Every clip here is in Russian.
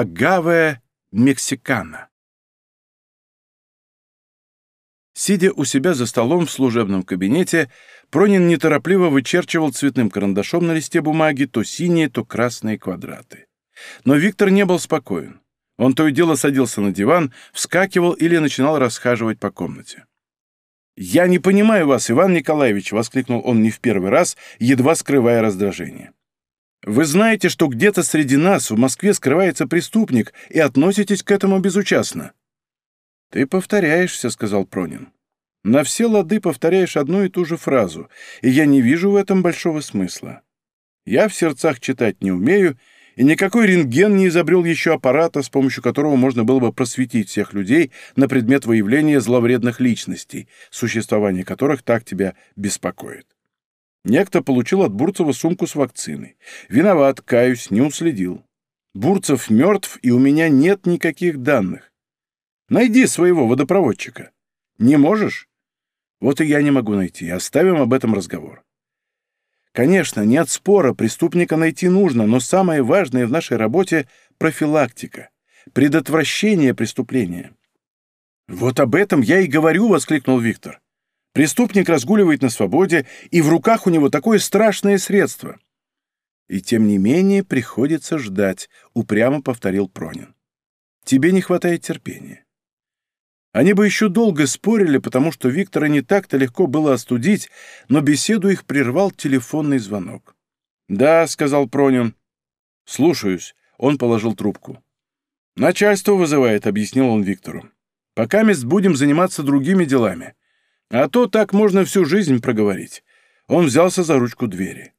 агаве мексикана. Сидя у себя за столом в служебном кабинете, Пронин неторопливо вычерчивал цветным карандашом на листе бумаги то синие, то красные квадраты. Но Виктор не был спокоен. Он то и дело садился на диван, вскакивал или начинал расхаживать по комнате. «Я не понимаю вас, Иван Николаевич!» — воскликнул он не в первый раз, едва скрывая раздражение. «Вы знаете, что где-то среди нас в Москве скрывается преступник, и относитесь к этому безучастно». «Ты повторяешься», — сказал Пронин. «На все лады повторяешь одну и ту же фразу, и я не вижу в этом большого смысла. Я в сердцах читать не умею, и никакой рентген не изобрел еще аппарата, с помощью которого можно было бы просветить всех людей на предмет выявления зловредных личностей, существование которых так тебя беспокоит. Некто получил от Бурцева сумку с вакциной. Виноват, каюсь, не уследил. Бурцев мертв, и у меня нет никаких данных. Найди своего водопроводчика. Не можешь? Вот и я не могу найти. Оставим об этом разговор. Конечно, нет спора, преступника найти нужно, но самое важное в нашей работе — профилактика, предотвращение преступления. «Вот об этом я и говорю», — воскликнул Виктор. «Преступник разгуливает на свободе, и в руках у него такое страшное средство». «И тем не менее приходится ждать», — упрямо повторил Пронин. «Тебе не хватает терпения. Они бы еще долго спорили, потому что Виктора не так-то легко было остудить, но беседу их прервал телефонный звонок. «Да», — сказал Пронин. «Слушаюсь», — он положил трубку. «Начальство вызывает», — объяснил он Виктору. «Пока мест будем заниматься другими делами. А то так можно всю жизнь проговорить». Он взялся за ручку двери.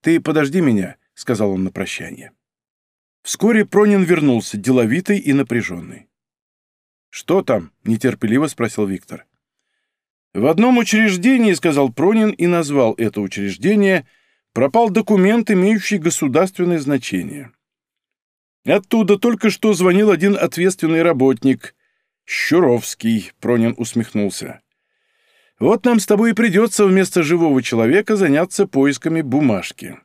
«Ты подожди меня», — сказал он на прощание. Вскоре Пронин вернулся, деловитый и напряженный. «Что там?» — нетерпеливо спросил Виктор. «В одном учреждении, — сказал Пронин и назвал это учреждение, — пропал документ, имеющий государственное значение. Оттуда только что звонил один ответственный работник. Щуровский, — Пронин усмехнулся. Вот нам с тобой и придется вместо живого человека заняться поисками бумажки».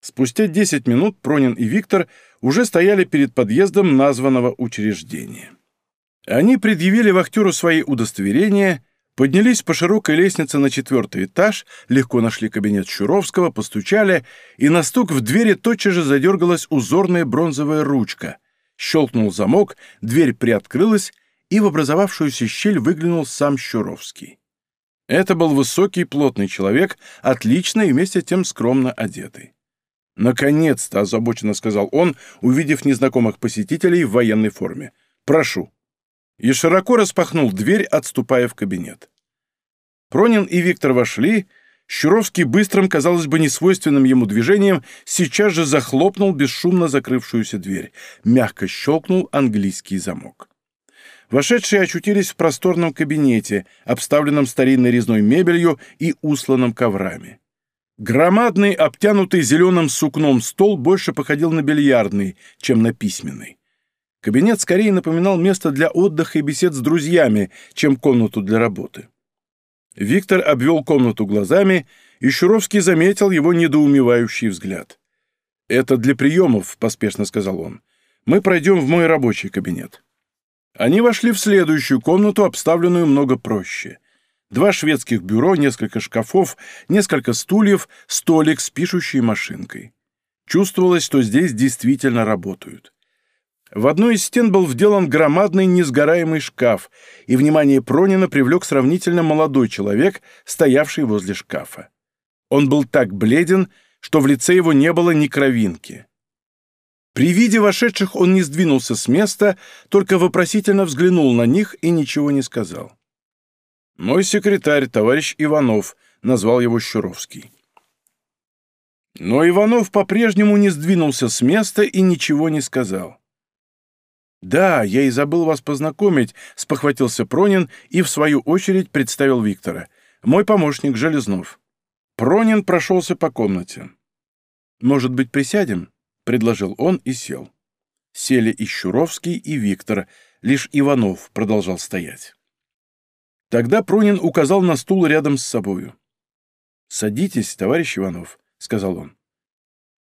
Спустя десять минут Пронин и Виктор уже стояли перед подъездом названного учреждения. Они предъявили вахтеру свои удостоверения, поднялись по широкой лестнице на четвертый этаж, легко нашли кабинет Щуровского, постучали, и на стук в двери тотчас же задергалась узорная бронзовая ручка. Щелкнул замок, дверь приоткрылась, и в образовавшуюся щель выглянул сам Щуровский. Это был высокий, плотный человек, отлично и вместе тем скромно одетый. «Наконец-то!» — озабоченно сказал он, увидев незнакомых посетителей в военной форме. «Прошу» и широко распахнул дверь, отступая в кабинет. Пронин и Виктор вошли, Щуровский быстрым, казалось бы, несвойственным ему движением сейчас же захлопнул бесшумно закрывшуюся дверь. Мягко щелкнул английский замок. Вошедшие очутились в просторном кабинете, обставленном старинной резной мебелью и усланном коврами. Громадный, обтянутый зеленым сукном стол больше походил на бильярдный, чем на письменный. Кабинет скорее напоминал место для отдыха и бесед с друзьями, чем комнату для работы. Виктор обвел комнату глазами, и Щуровский заметил его недоумевающий взгляд. «Это для приемов», — поспешно сказал он. «Мы пройдем в мой рабочий кабинет». Они вошли в следующую комнату, обставленную много проще. Два шведских бюро, несколько шкафов, несколько стульев, столик с пишущей машинкой. Чувствовалось, что здесь действительно работают. В одной из стен был вделан громадный несгораемый шкаф, и внимание Пронина привлек сравнительно молодой человек, стоявший возле шкафа. Он был так бледен, что в лице его не было ни кровинки. При виде вошедших он не сдвинулся с места, только вопросительно взглянул на них и ничего не сказал. «Мой секретарь, товарищ Иванов», — назвал его Щуровский. Но Иванов по-прежнему не сдвинулся с места и ничего не сказал. «Да, я и забыл вас познакомить», — спохватился Пронин и, в свою очередь, представил Виктора. «Мой помощник Железнов». Пронин прошелся по комнате. «Может быть, присядем?» — предложил он и сел. Сели и Щуровский, и Виктор, лишь Иванов продолжал стоять. Тогда Пронин указал на стул рядом с собою. «Садитесь, товарищ Иванов», — сказал он.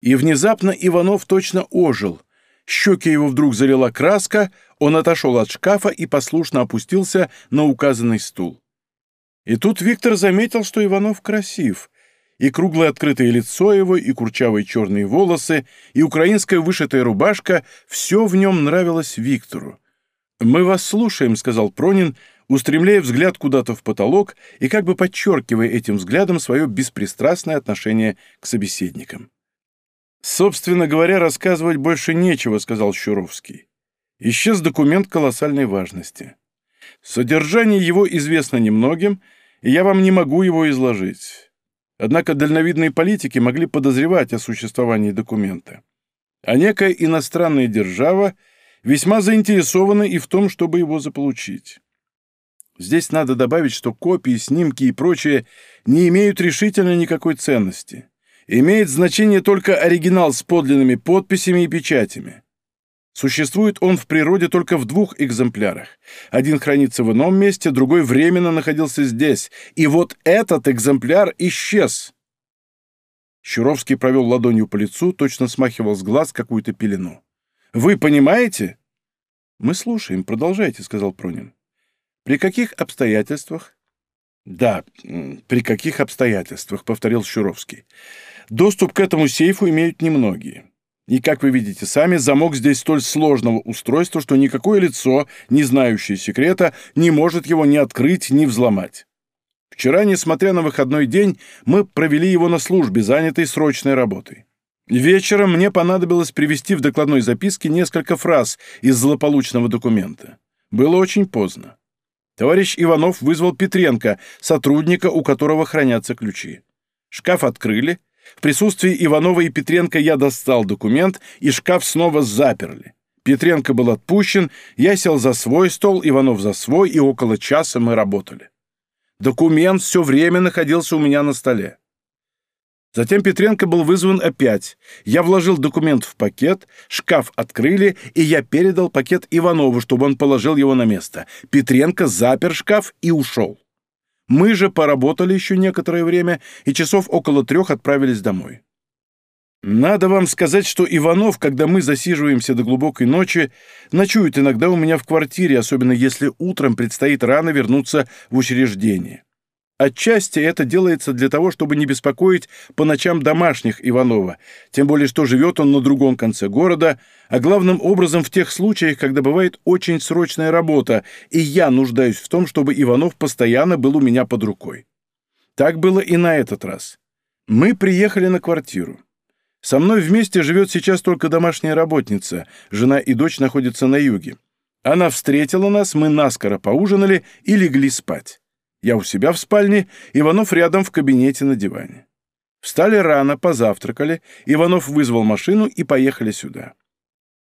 И внезапно Иванов точно ожил — щеки его вдруг залила краска, он отошел от шкафа и послушно опустился на указанный стул. И тут Виктор заметил, что Иванов красив, и круглое открытое лицо его, и курчавые черные волосы, и украинская вышитая рубашка — все в нем нравилось Виктору. «Мы вас слушаем», — сказал Пронин, устремляя взгляд куда-то в потолок и как бы подчеркивая этим взглядом свое беспристрастное отношение к собеседникам. «Собственно говоря, рассказывать больше нечего», — сказал Щуровский. Исчез документ колоссальной важности. Содержание его известно немногим, и я вам не могу его изложить. Однако дальновидные политики могли подозревать о существовании документа. А некая иностранная держава весьма заинтересована и в том, чтобы его заполучить. Здесь надо добавить, что копии, снимки и прочее не имеют решительно никакой ценности. Имеет значение только оригинал с подлинными подписями и печатями. Существует он в природе только в двух экземплярах. Один хранится в ином месте, другой временно находился здесь. И вот этот экземпляр исчез. Щуровский провел ладонью по лицу, точно смахивал с глаз какую-то пелену. «Вы понимаете?» «Мы слушаем. Продолжайте», — сказал Пронин. «При каких обстоятельствах?» «Да, при каких обстоятельствах», — повторил Щуровский. «Доступ к этому сейфу имеют немногие. И, как вы видите сами, замок здесь столь сложного устройства, что никакое лицо, не знающее секрета, не может его ни открыть, ни взломать. Вчера, несмотря на выходной день, мы провели его на службе, занятой срочной работой. Вечером мне понадобилось привести в докладной записке несколько фраз из злополучного документа. Было очень поздно. Товарищ Иванов вызвал Петренко, сотрудника, у которого хранятся ключи. Шкаф открыли, в присутствии Иванова и Петренко я достал документ, и шкаф снова заперли. Петренко был отпущен, я сел за свой стол, Иванов за свой, и около часа мы работали. Документ все время находился у меня на столе. Затем Петренко был вызван опять. Я вложил документ в пакет, шкаф открыли, и я передал пакет Иванову, чтобы он положил его на место. Петренко запер шкаф и ушел. Мы же поработали еще некоторое время и часов около трех отправились домой. Надо вам сказать, что Иванов, когда мы засиживаемся до глубокой ночи, ночует иногда у меня в квартире, особенно если утром предстоит рано вернуться в учреждение. Отчасти это делается для того, чтобы не беспокоить по ночам домашних Иванова, тем более что живет он на другом конце города, а главным образом в тех случаях, когда бывает очень срочная работа, и я нуждаюсь в том, чтобы Иванов постоянно был у меня под рукой. Так было и на этот раз. Мы приехали на квартиру. Со мной вместе живет сейчас только домашняя работница, жена и дочь находятся на юге. Она встретила нас, мы наскоро поужинали и легли спать. Я у себя в спальне, Иванов рядом в кабинете на диване. Встали рано, позавтракали, Иванов вызвал машину и поехали сюда.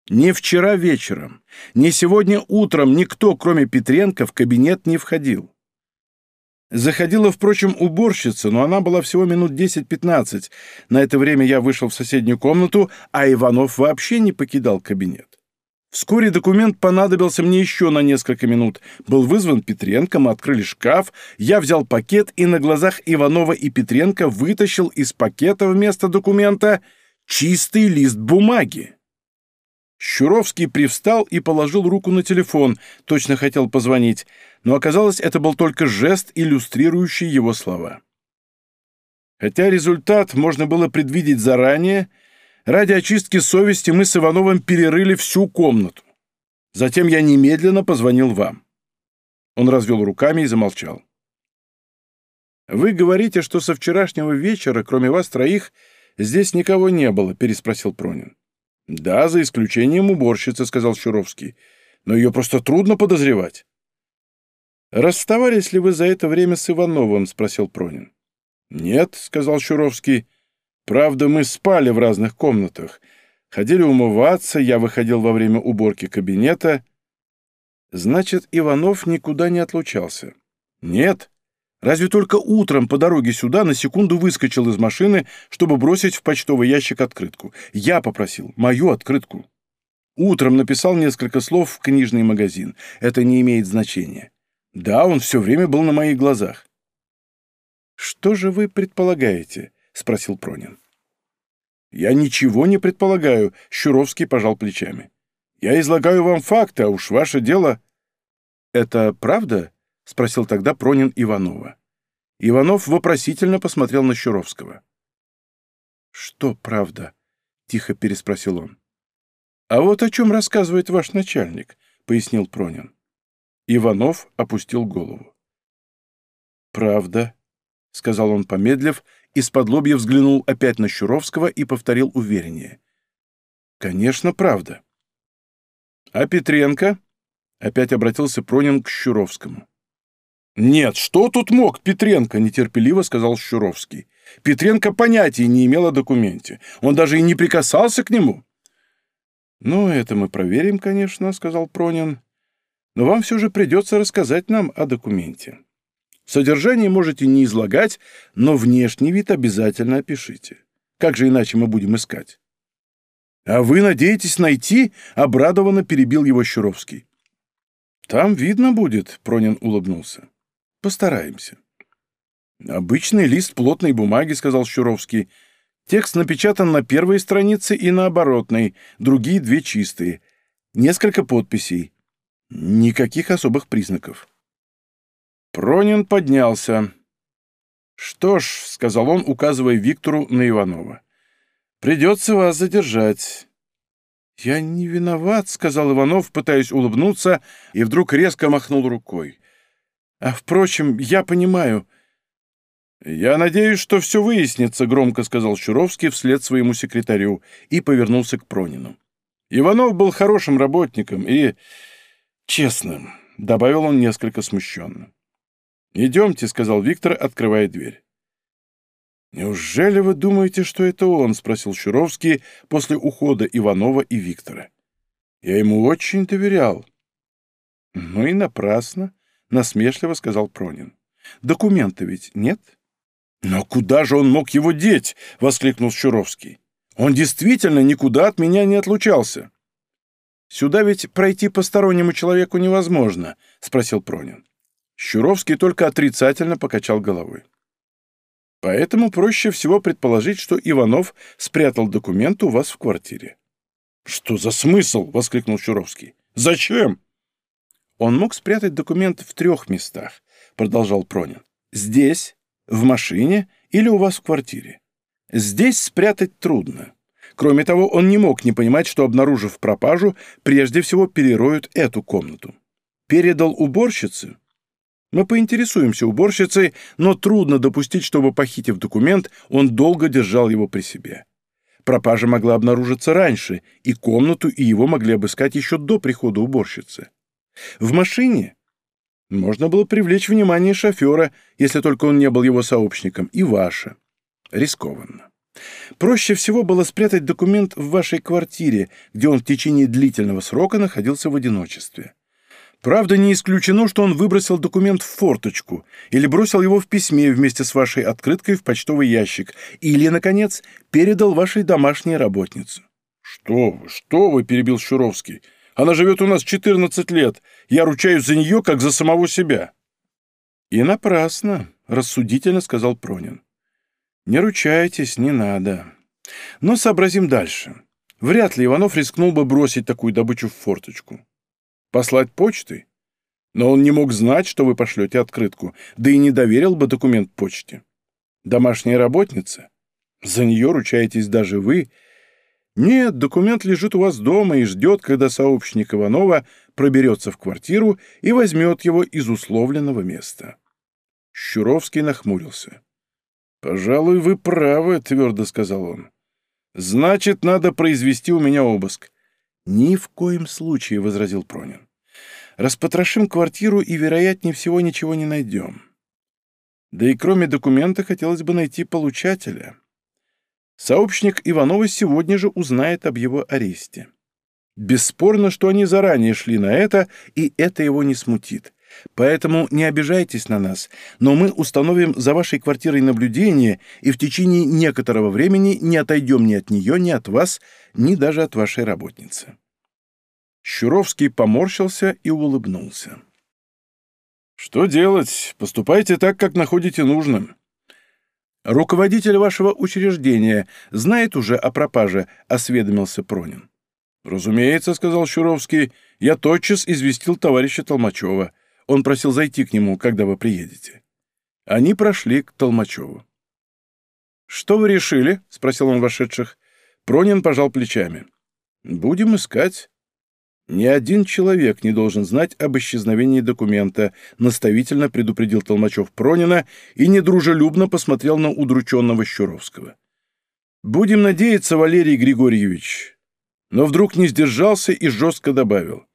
Ни вчера вечером, ни сегодня утром никто, кроме Петренко, в кабинет не входил. Заходила, впрочем, уборщица, но она была всего минут 10-15. На это время я вышел в соседнюю комнату, а Иванов вообще не покидал кабинет. Вскоре документ понадобился мне еще на несколько минут. Был вызван Петренко, мы открыли шкаф, я взял пакет и на глазах Иванова и Петренко вытащил из пакета вместо документа чистый лист бумаги. Щуровский привстал и положил руку на телефон, точно хотел позвонить, но оказалось, это был только жест, иллюстрирующий его слова. Хотя результат можно было предвидеть заранее, Ради очистки совести мы с Ивановым перерыли всю комнату. Затем я немедленно позвонил вам». Он развел руками и замолчал. «Вы говорите, что со вчерашнего вечера, кроме вас троих, здесь никого не было?» — переспросил Пронин. «Да, за исключением уборщицы», — сказал Щуровский. «Но ее просто трудно подозревать». «Расставались ли вы за это время с Ивановым?» — спросил Пронин. «Нет», — сказал Щуровский. Правда, мы спали в разных комнатах. Ходили умываться, я выходил во время уборки кабинета. Значит, Иванов никуда не отлучался. Нет. Разве только утром по дороге сюда на секунду выскочил из машины, чтобы бросить в почтовый ящик открытку. Я попросил, мою открытку. Утром написал несколько слов в книжный магазин. Это не имеет значения. Да, он все время был на моих глазах. Что же вы предполагаете? — спросил Пронин. «Я ничего не предполагаю», — Щуровский пожал плечами. «Я излагаю вам факты, а уж ваше дело...» «Это правда?» — спросил тогда Пронин Иванова. Иванов вопросительно посмотрел на Щуровского. «Что правда?» — тихо переспросил он. «А вот о чем рассказывает ваш начальник», — пояснил Пронин. Иванов опустил голову. «Правда», — сказал он, помедлив из-под лобья взглянул опять на Щуровского и повторил увереннее. «Конечно, правда». «А Петренко?» — опять обратился Пронин к Щуровскому. «Нет, что тут мог Петренко?» — нетерпеливо сказал Щуровский. «Петренко понятия не имел о документе. Он даже и не прикасался к нему». «Ну, это мы проверим, конечно», — сказал Пронин. «Но вам все же придется рассказать нам о документе». Содержание можете не излагать, но внешний вид обязательно опишите. Как же иначе мы будем искать? «А вы надеетесь найти?» — обрадованно перебил его Щуровский. «Там видно будет», — Пронин улыбнулся. «Постараемся». «Обычный лист плотной бумаги», — сказал Щуровский. «Текст напечатан на первой странице и на оборотной, другие две чистые. Несколько подписей. Никаких особых признаков». Пронин поднялся. «Что ж», — сказал он, указывая Виктору на Иванова, — «придется вас задержать». «Я не виноват», — сказал Иванов, пытаясь улыбнуться, и вдруг резко махнул рукой. «А, впрочем, я понимаю». «Я надеюсь, что все выяснится», — громко сказал Щуровский вслед своему секретарю и повернулся к Пронину. «Иванов был хорошим работником и честным», — добавил он несколько смущенно. «Идемте», — сказал Виктор, открывая дверь. «Неужели вы думаете, что это он?» — спросил Щуровский после ухода Иванова и Виктора. «Я ему очень доверял». «Ну и напрасно», — насмешливо сказал Пронин. «Документа ведь нет?» «Но куда же он мог его деть?» — воскликнул Щуровский. «Он действительно никуда от меня не отлучался». «Сюда ведь пройти постороннему человеку невозможно», — спросил Пронин. Щуровский только отрицательно покачал головой. Поэтому проще всего предположить, что Иванов спрятал документ у вас в квартире. «Что за смысл?» — воскликнул Щуровский. «Зачем?» «Он мог спрятать документ в трех местах», — продолжал Пронин. «Здесь, в машине или у вас в квартире. Здесь спрятать трудно. Кроме того, он не мог не понимать, что, обнаружив пропажу, прежде всего перероют эту комнату. Передал уборщице, мы поинтересуемся уборщицей, но трудно допустить, чтобы, похитив документ, он долго держал его при себе. Пропажа могла обнаружиться раньше, и комнату, и его могли обыскать еще до прихода уборщицы. В машине можно было привлечь внимание шофера, если только он не был его сообщником, и ваше. Рискованно. Проще всего было спрятать документ в вашей квартире, где он в течение длительного срока находился в одиночестве. Правда, не исключено, что он выбросил документ в форточку или бросил его в письме вместе с вашей открыткой в почтовый ящик или, наконец, передал вашей домашней работнице. «Что вы, что вы!» — перебил Щуровский. «Она живет у нас 14 лет. Я ручаюсь за нее, как за самого себя». «И напрасно», — рассудительно сказал Пронин. «Не ручайтесь, не надо. Но сообразим дальше. Вряд ли Иванов рискнул бы бросить такую добычу в форточку. Послать почтой? Но он не мог знать, что вы пошлете открытку, да и не доверил бы документ почте. Домашняя работница? За нее ручаетесь даже вы. Нет, документ лежит у вас дома и ждет, когда сообщник Иванова проберется в квартиру и возьмет его из условленного места. Щуровский нахмурился. «Пожалуй, вы правы», — твердо сказал он. «Значит, надо произвести у меня обыск. «Ни в коем случае», — возразил Пронин. «Распотрошим квартиру и, вероятнее всего, ничего не найдем. Да и кроме документа хотелось бы найти получателя. Сообщник Иванова сегодня же узнает об его аресте. Бесспорно, что они заранее шли на это, и это его не смутит. Поэтому не обижайтесь на нас, но мы установим за вашей квартирой наблюдение и в течение некоторого времени не отойдем ни от нее, ни от вас, ни даже от вашей работницы». Щуровский поморщился и улыбнулся. «Что делать? Поступайте так, как находите нужным. «Руководитель вашего учреждения знает уже о пропаже?» — осведомился Пронин. «Разумеется», — сказал Щуровский, — «я тотчас известил товарища Толмачева. Он просил зайти к нему, когда вы приедете». Они прошли к Толмачеву. «Что вы решили?» — спросил он вошедших. Пронин пожал плечами. «Будем искать. Ни один человек не должен знать об исчезновении документа, наставительно предупредил Толмачев Пронина и недружелюбно посмотрел на удрученного Щуровского. Будем надеяться, Валерий Григорьевич. Но вдруг не сдержался и жестко добавил.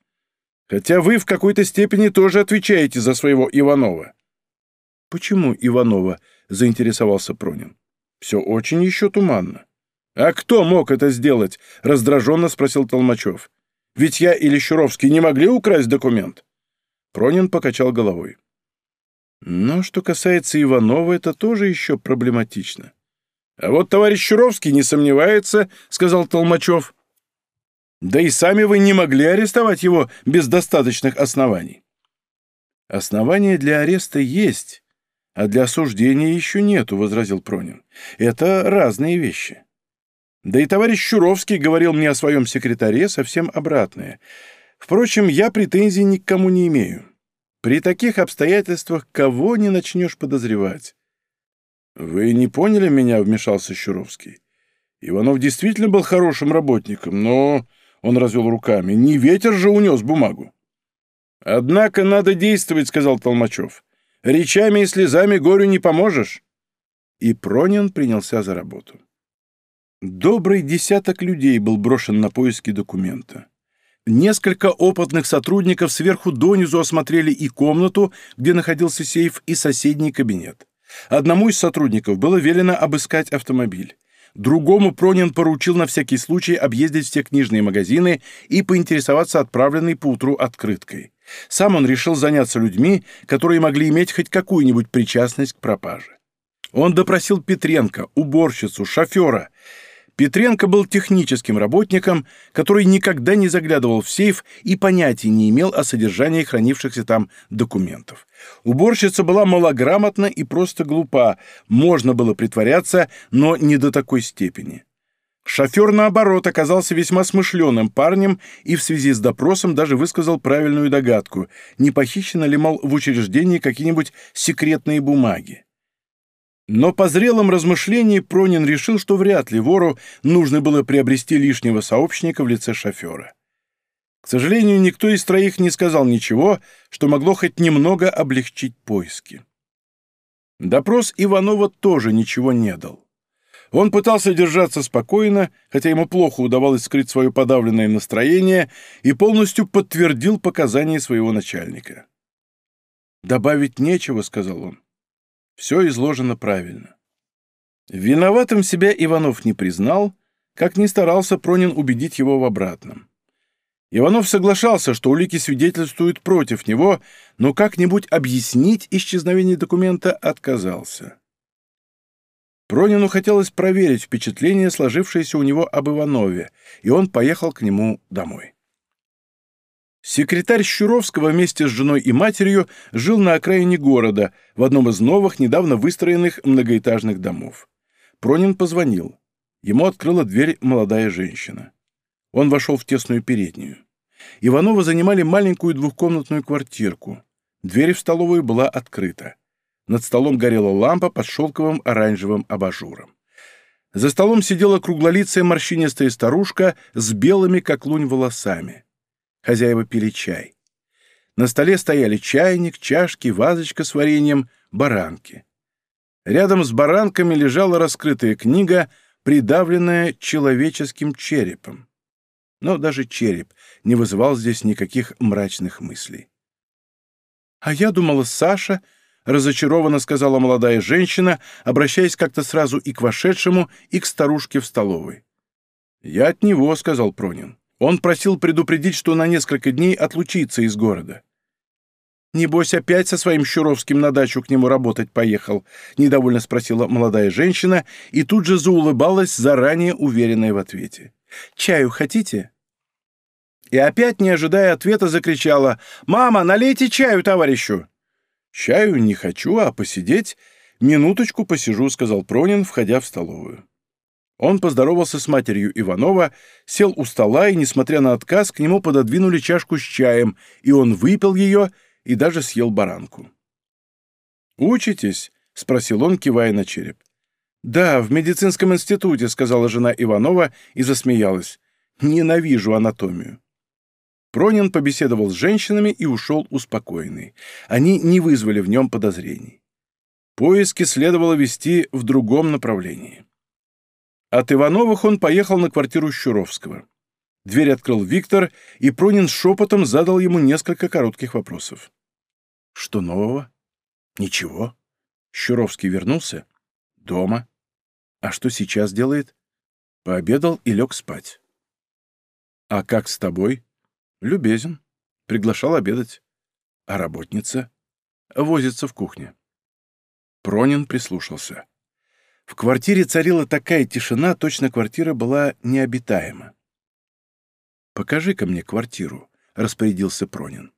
Хотя вы в какой-то степени тоже отвечаете за своего Иванова. Почему Иванова? заинтересовался Пронин. Все очень еще туманно. «А кто мог это сделать?» — раздраженно спросил Толмачев. Ведь я или Щуровский не могли украсть документ?» Пронин покачал головой. «Но что касается Иванова, это тоже еще проблематично». «А вот товарищ Щуровский не сомневается», — сказал Толмачев. «Да и сами вы не могли арестовать его без достаточных оснований». «Основания для ареста есть, а для осуждения еще нету», — возразил Пронин. «Это разные вещи». Да и товарищ Щуровский говорил мне о своем секретаре совсем обратное. Впрочем, я претензий ни к кому не имею. При таких обстоятельствах кого не начнешь подозревать? «Вы не поняли меня?» — вмешался Щуровский. «Иванов действительно был хорошим работником, но...» — он развел руками. «Не ветер же унес бумагу». «Однако надо действовать», — сказал Толмачев. «Речами и слезами горю не поможешь». И Пронин принялся за работу. Добрый десяток людей был брошен на поиски документа. Несколько опытных сотрудников сверху донизу осмотрели и комнату, где находился сейф, и соседний кабинет. Одному из сотрудников было велено обыскать автомобиль. Другому Пронин поручил на всякий случай объездить все книжные магазины и поинтересоваться отправленной поутру открыткой. Сам он решил заняться людьми, которые могли иметь хоть какую-нибудь причастность к пропаже. Он допросил Петренко, уборщицу, шофера — Петренко был техническим работником, который никогда не заглядывал в сейф и понятия не имел о содержании хранившихся там документов. Уборщица была малограмотна и просто глупа, можно было притворяться, но не до такой степени. Шофер, наоборот, оказался весьма смышленым парнем и в связи с допросом даже высказал правильную догадку, не похищены ли, мол, в учреждении какие-нибудь секретные бумаги. Но по зрелом размышлении Пронин решил, что вряд ли вору нужно было приобрести лишнего сообщника в лице шофера. К сожалению, никто из троих не сказал ничего, что могло хоть немного облегчить поиски. Допрос Иванова тоже ничего не дал. Он пытался держаться спокойно, хотя ему плохо удавалось скрыть свое подавленное настроение, и полностью подтвердил показания своего начальника. «Добавить нечего», — сказал он. Все изложено правильно. Виноватым себя Иванов не признал, как ни старался Пронин убедить его в обратном. Иванов соглашался, что улики свидетельствуют против него, но как-нибудь объяснить исчезновение документа отказался. Пронину хотелось проверить впечатление, сложившееся у него об Иванове, и он поехал к нему домой. Секретарь Щуровского вместе с женой и матерью жил на окраине города, в одном из новых, недавно выстроенных многоэтажных домов. Пронин позвонил. Ему открыла дверь молодая женщина. Он вошел в тесную переднюю. Иванова занимали маленькую двухкомнатную квартирку. Дверь в столовую была открыта. Над столом горела лампа под шелковым оранжевым абажуром. За столом сидела круглолицая морщинистая старушка с белыми, как лунь, волосами. Хозяева пили чай. На столе стояли чайник, чашки, вазочка с вареньем, баранки. Рядом с баранками лежала раскрытая книга, придавленная человеческим черепом. Но даже череп не вызывал здесь никаких мрачных мыслей. «А я думала, Саша...» — разочарованно сказала молодая женщина, обращаясь как-то сразу и к вошедшему, и к старушке в столовой. «Я от него», — сказал Пронин. Он просил предупредить, что на несколько дней отлучится из города. «Небось, опять со своим Щуровским на дачу к нему работать поехал?» — недовольно спросила молодая женщина и тут же заулыбалась, заранее уверенная в ответе. «Чаю хотите?» И опять, не ожидая ответа, закричала «Мама, налейте чаю товарищу!» «Чаю не хочу, а посидеть», «Минуточку посижу», — сказал Пронин, входя в столовую. Он поздоровался с матерью Иванова, сел у стола, и, несмотря на отказ, к нему пододвинули чашку с чаем, и он выпил ее и даже съел баранку. «Учитесь?» — спросил он, кивая на череп. «Да, в медицинском институте», — сказала жена Иванова и засмеялась. «Ненавижу анатомию». Пронин побеседовал с женщинами и ушел успокоенный. Они не вызвали в нем подозрений. Поиски следовало вести в другом направлении. От Ивановых он поехал на квартиру Щуровского. Дверь открыл Виктор, и Пронин шепотом задал ему несколько коротких вопросов. «Что нового?» «Ничего». Щуровский вернулся? «Дома». «А что сейчас делает?» «Пообедал и лег спать». «А как с тобой?» «Любезен. Приглашал обедать». «А работница?» «Возится в кухне». Пронин прислушался. В квартире царила такая тишина, точно квартира была необитаема. «Покажи-ка мне квартиру», — распорядился Пронин.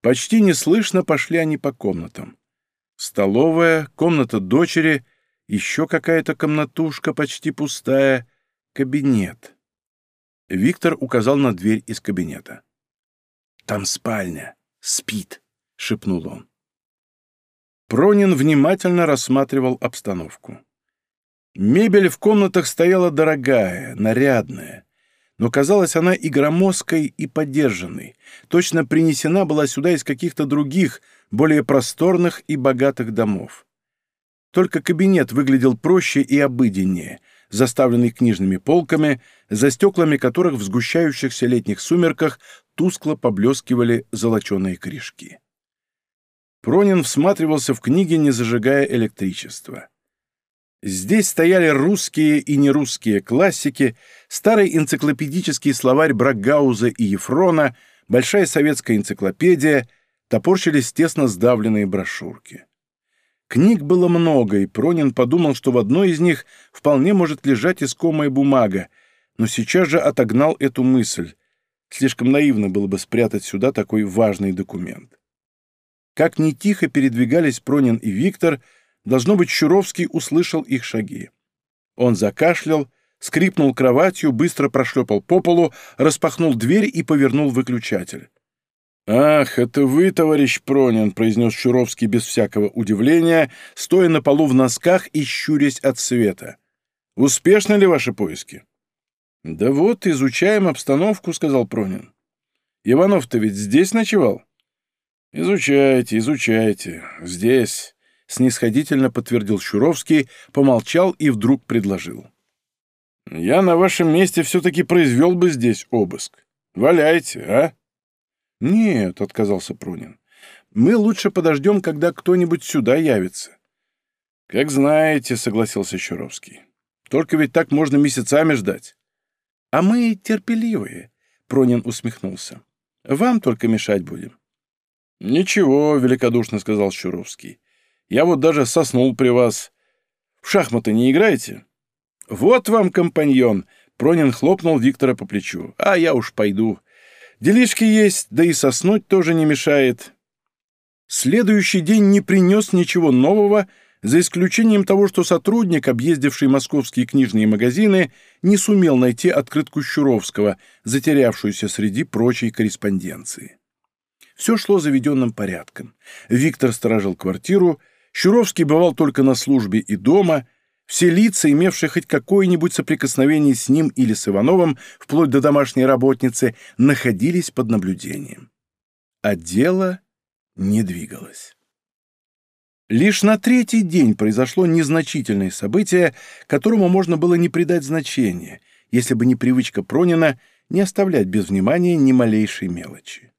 Почти неслышно пошли они по комнатам. Столовая, комната дочери, еще какая-то комнатушка почти пустая, кабинет. Виктор указал на дверь из кабинета. «Там спальня. Спит», — шепнул он. Пронин внимательно рассматривал обстановку. Мебель в комнатах стояла дорогая, нарядная, но казалась она и громоздкой, и подержанной. Точно принесена была сюда из каких-то других, более просторных и богатых домов. Только кабинет выглядел проще и обыденнее, заставленный книжными полками, за стеклами которых в сгущающихся летних сумерках тускло поблескивали золоченые крышки. Пронин всматривался в книги, не зажигая электричество. Здесь стояли русские и нерусские классики, старый энциклопедический словарь Брагауза и Ефрона, большая советская энциклопедия, топорщились тесно сдавленные брошюрки. Книг было много, и Пронин подумал, что в одной из них вполне может лежать искомая бумага, но сейчас же отогнал эту мысль. Слишком наивно было бы спрятать сюда такой важный документ. Как ни тихо передвигались Пронин и Виктор, Должно быть, Щуровский услышал их шаги. Он закашлял, скрипнул кроватью, быстро прошлепал по полу, распахнул дверь и повернул выключатель. «Ах, это вы, товарищ Пронин», — произнес Щуровский без всякого удивления, стоя на полу в носках и щурясь от света. «Успешны ли ваши поиски?» «Да вот, изучаем обстановку», — сказал Пронин. «Иванов-то ведь здесь ночевал?» «Изучайте, изучайте. Здесь снисходительно подтвердил Щуровский, помолчал и вдруг предложил. «Я на вашем месте все-таки произвел бы здесь обыск. Валяйте, а?» «Нет», — отказался Пронин. «Мы лучше подождем, когда кто-нибудь сюда явится». «Как знаете», — согласился Щуровский. «Только ведь так можно месяцами ждать». «А мы терпеливые», — Пронин усмехнулся. «Вам только мешать будем». «Ничего», — великодушно сказал Щуровский. Я вот даже соснул при вас. В шахматы не играете? Вот вам компаньон. Пронин хлопнул Виктора по плечу. А я уж пойду. Делишки есть, да и соснуть тоже не мешает. Следующий день не принес ничего нового, за исключением того, что сотрудник, объездивший московские книжные магазины, не сумел найти открытку Щуровского, затерявшуюся среди прочей корреспонденции. Все шло заведенным порядком. Виктор сторожил квартиру, Щуровский бывал только на службе и дома, все лица, имевшие хоть какое-нибудь соприкосновение с ним или с Ивановым, вплоть до домашней работницы, находились под наблюдением. А дело не двигалось. Лишь на третий день произошло незначительное событие, которому можно было не придать значения, если бы не привычка Пронина не оставлять без внимания ни малейшей мелочи.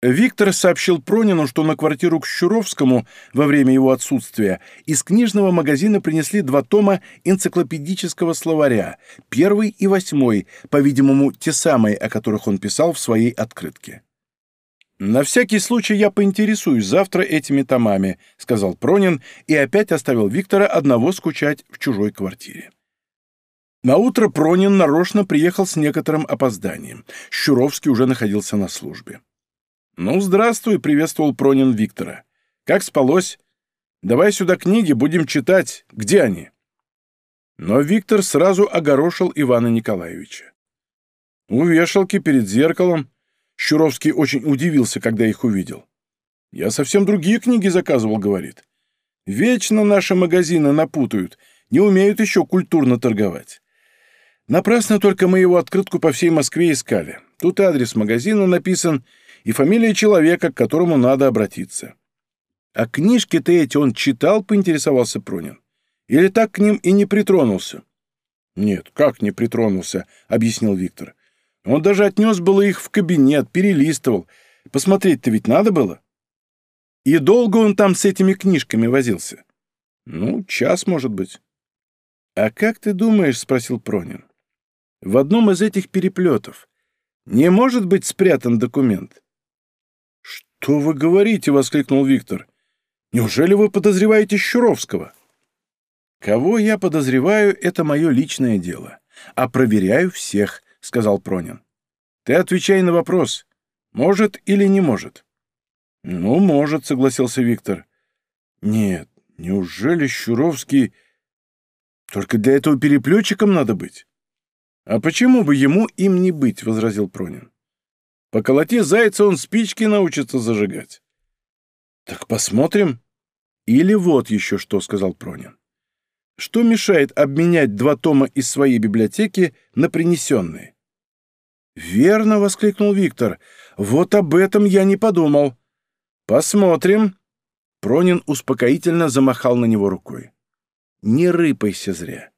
Виктор сообщил Пронину, что на квартиру к Щуровскому во время его отсутствия из книжного магазина принесли два тома энциклопедического словаря, первый и восьмой, по-видимому, те самые, о которых он писал в своей открытке. «На всякий случай я поинтересуюсь завтра этими томами», — сказал Пронин и опять оставил Виктора одного скучать в чужой квартире. Наутро Пронин нарочно приехал с некоторым опозданием. Щуровский уже находился на службе. «Ну, здравствуй», — приветствовал Пронин Виктора. «Как спалось?» Давай сюда книги, будем читать. Где они?» Но Виктор сразу огорошил Ивана Николаевича. У вешалки перед зеркалом Щуровский очень удивился, когда их увидел. «Я совсем другие книги заказывал», — говорит. «Вечно наши магазины напутают, не умеют еще культурно торговать. Напрасно только мы его открытку по всей Москве искали. Тут адрес магазина написан и фамилия человека, к которому надо обратиться. А книжки-то эти он читал, поинтересовался Пронин. Или так к ним и не притронулся? Нет, как не притронулся, объяснил Виктор. Он даже отнес было их в кабинет, перелистывал. Посмотреть-то ведь надо было. И долго он там с этими книжками возился? Ну, час, может быть. «А как ты думаешь?» — спросил Пронин. «В одном из этих переплетов не может быть спрятан документ?» «Что вы говорите?» — воскликнул Виктор. «Неужели вы подозреваете Щуровского?» «Кого я подозреваю, это мое личное дело. А проверяю всех», — сказал Пронин. «Ты отвечай на вопрос. Может или не может?» «Ну, может», — согласился Виктор. «Нет, неужели Щуровский...» «Только для этого переплетчиком надо быть». «А почему бы ему им не быть?» — возразил Пронин. «Поколоти зайца, он спички научится зажигать». «Так посмотрим». «Или вот еще что», — сказал Пронин. «Что мешает обменять два тома из своей библиотеки на принесенные?» «Верно!» — воскликнул Виктор. «Вот об этом я не подумал». «Посмотрим». Пронин успокоительно замахал на него рукой. «Не рыпайся зря.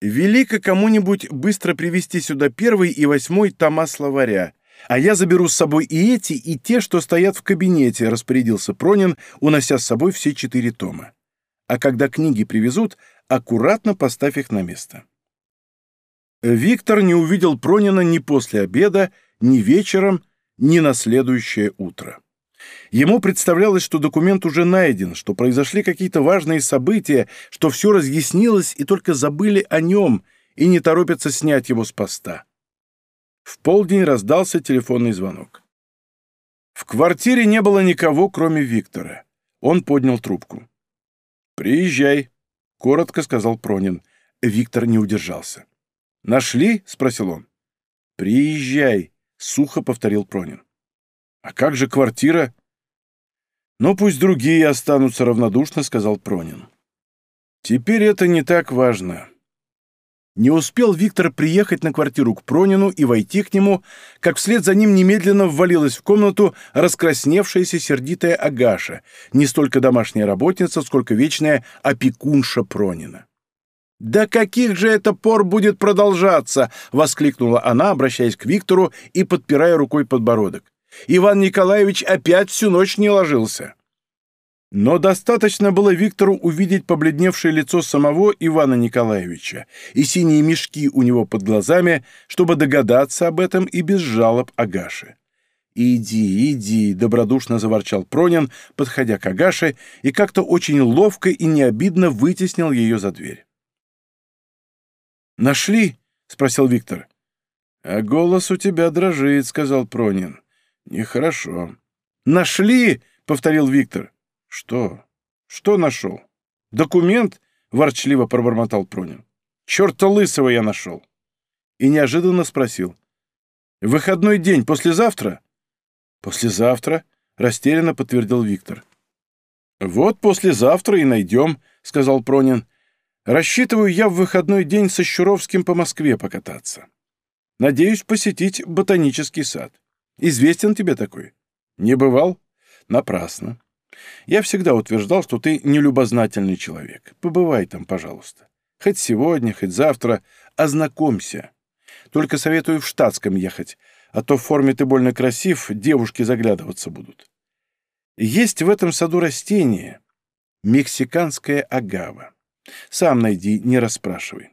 Вели-ка кому-нибудь быстро привести сюда первый и восьмой тома словаря, а я заберу с собой и эти, и те, что стоят в кабинете», — распорядился Пронин, унося с собой все четыре тома. «А когда книги привезут, аккуратно поставь их на место». Виктор не увидел Пронина ни после обеда, ни вечером, ни на следующее утро. Ему представлялось, что документ уже найден, что произошли какие-то важные события, что все разъяснилось и только забыли о нем и не торопятся снять его с поста. В полдень раздался телефонный звонок. В квартире не было никого, кроме Виктора. Он поднял трубку. «Приезжай», — коротко сказал Пронин. Виктор не удержался. «Нашли?» — спросил он. «Приезжай», — сухо повторил Пронин. «А как же квартира?» «Ну, пусть другие останутся равнодушно», — сказал Пронин. «Теперь это не так важно». Не успел Виктор приехать на квартиру к Пронину и войти к нему, как вслед за ним немедленно ввалилась в комнату раскрасневшаяся сердитая Агаша, не столько домашняя работница, сколько вечная опекунша Пронина. «До каких же это пор будет продолжаться?» — воскликнула она, обращаясь к Виктору и подпирая рукой подбородок. Иван Николаевич опять всю ночь не ложился. Но достаточно было Виктору увидеть побледневшее лицо самого Ивана Николаевича и синие мешки у него под глазами, чтобы догадаться об этом и без жалоб Агаши. «Иди, иди», — добродушно заворчал Пронин, подходя к Агаше, и как-то очень ловко и необидно вытеснил ее за дверь. «Нашли?» — спросил Виктор. «А голос у тебя дрожит», — сказал Пронин. «Нехорошо». «Нашли?» — повторил Виктор. «Что? Что нашел?» «Документ?» — ворчливо пробормотал Пронин. «Черта лысого я нашел!» И неожиданно спросил. «Выходной день послезавтра?» «Послезавтра», — растерянно подтвердил Виктор. «Вот послезавтра и найдем», — сказал Пронин. «Рассчитываю я в выходной день со Щуровским по Москве покататься. Надеюсь посетить ботанический сад. Известен тебе такой? Не бывал? Напрасно. Я всегда утверждал, что ты нелюбознательный человек. Побывай там, пожалуйста. Хоть сегодня, хоть завтра. Ознакомься. Только советую в штатском ехать, а то в форме ты больно красив, девушки заглядываться будут. Есть в этом саду растение — мексиканская агава. Сам найди, не расспрашивай.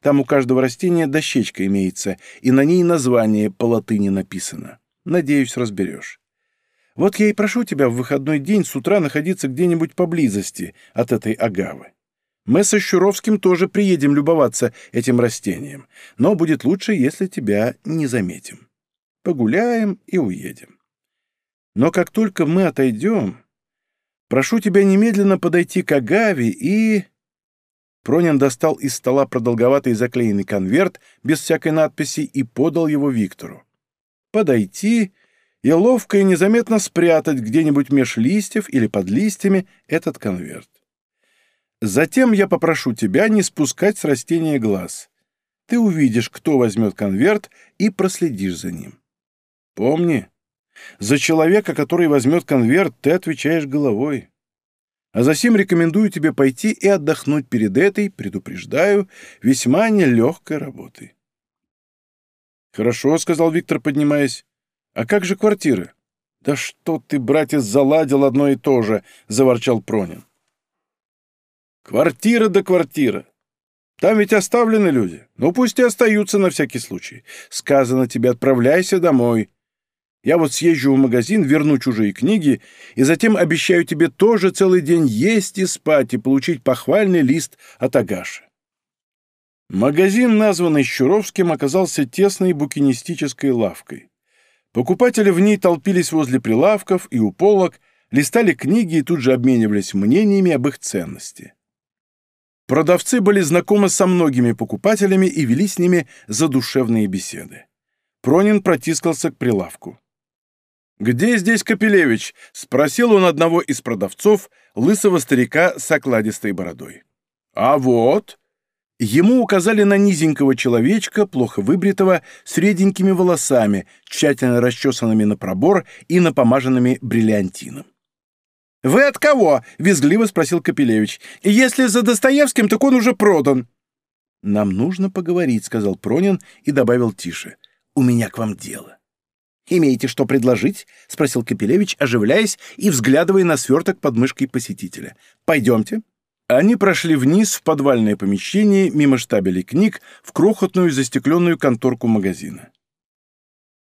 Там у каждого растения дощечка имеется, и на ней название по латыни написано. Надеюсь, разберешь. Вот я и прошу тебя в выходной день с утра находиться где-нибудь поблизости от этой агавы. Мы со Щуровским тоже приедем любоваться этим растением, но будет лучше, если тебя не заметим. Погуляем и уедем. Но как только мы отойдем, Прошу тебя немедленно подойти к Агаве и...» Пронин достал из стола продолговатый заклеенный конверт без всякой надписи и подал его Виктору. «Подойти и ловко и незаметно спрятать где-нибудь меж листьев или под листьями этот конверт. Затем я попрошу тебя не спускать с растения глаз. Ты увидишь, кто возьмет конверт, и проследишь за ним. Помни, за человека, который возьмет конверт, ты отвечаешь головой. А засим рекомендую тебе пойти и отдохнуть перед этой, предупреждаю, весьма нелегкой работой. «Хорошо», — сказал Виктор, поднимаясь. «А как же квартиры?» «Да что ты, братец, заладил одно и то же», — заворчал Пронин. «Квартира да квартира. Там ведь оставлены люди. Ну, пусть и остаются на всякий случай. Сказано тебе, отправляйся домой. Я вот съезжу в магазин, верну чужие книги, и затем обещаю тебе тоже целый день есть и спать, и получить похвальный лист от Агаши. Магазин, названный Щуровским, оказался тесной букинистической лавкой. Покупатели в ней толпились возле прилавков и у полок, листали книги и тут же обменивались мнениями об их ценности. Продавцы были знакомы со многими покупателями и вели с ними задушевные беседы. Пронин протискался к прилавку. «Где здесь Капелевич?» — спросил он одного из продавцов, лысого старика с окладистой бородой. «А вот...» Ему указали на низенького человечка, плохо выбритого, с реденькими волосами, тщательно расчесанными на пробор и напомаженными бриллиантином. «Вы от кого?» — визгливо спросил Капелевич. «Если за Достоевским, так он уже продан». «Нам нужно поговорить», — сказал Пронин и добавил тише. «У меня к вам дело». «Имеете что предложить?» — спросил Капелевич, оживляясь и взглядывая на сверток под мышкой посетителя. «Пойдемте». Они прошли вниз в подвальное помещение, мимо штабелей книг, в крохотную застекленную конторку магазина.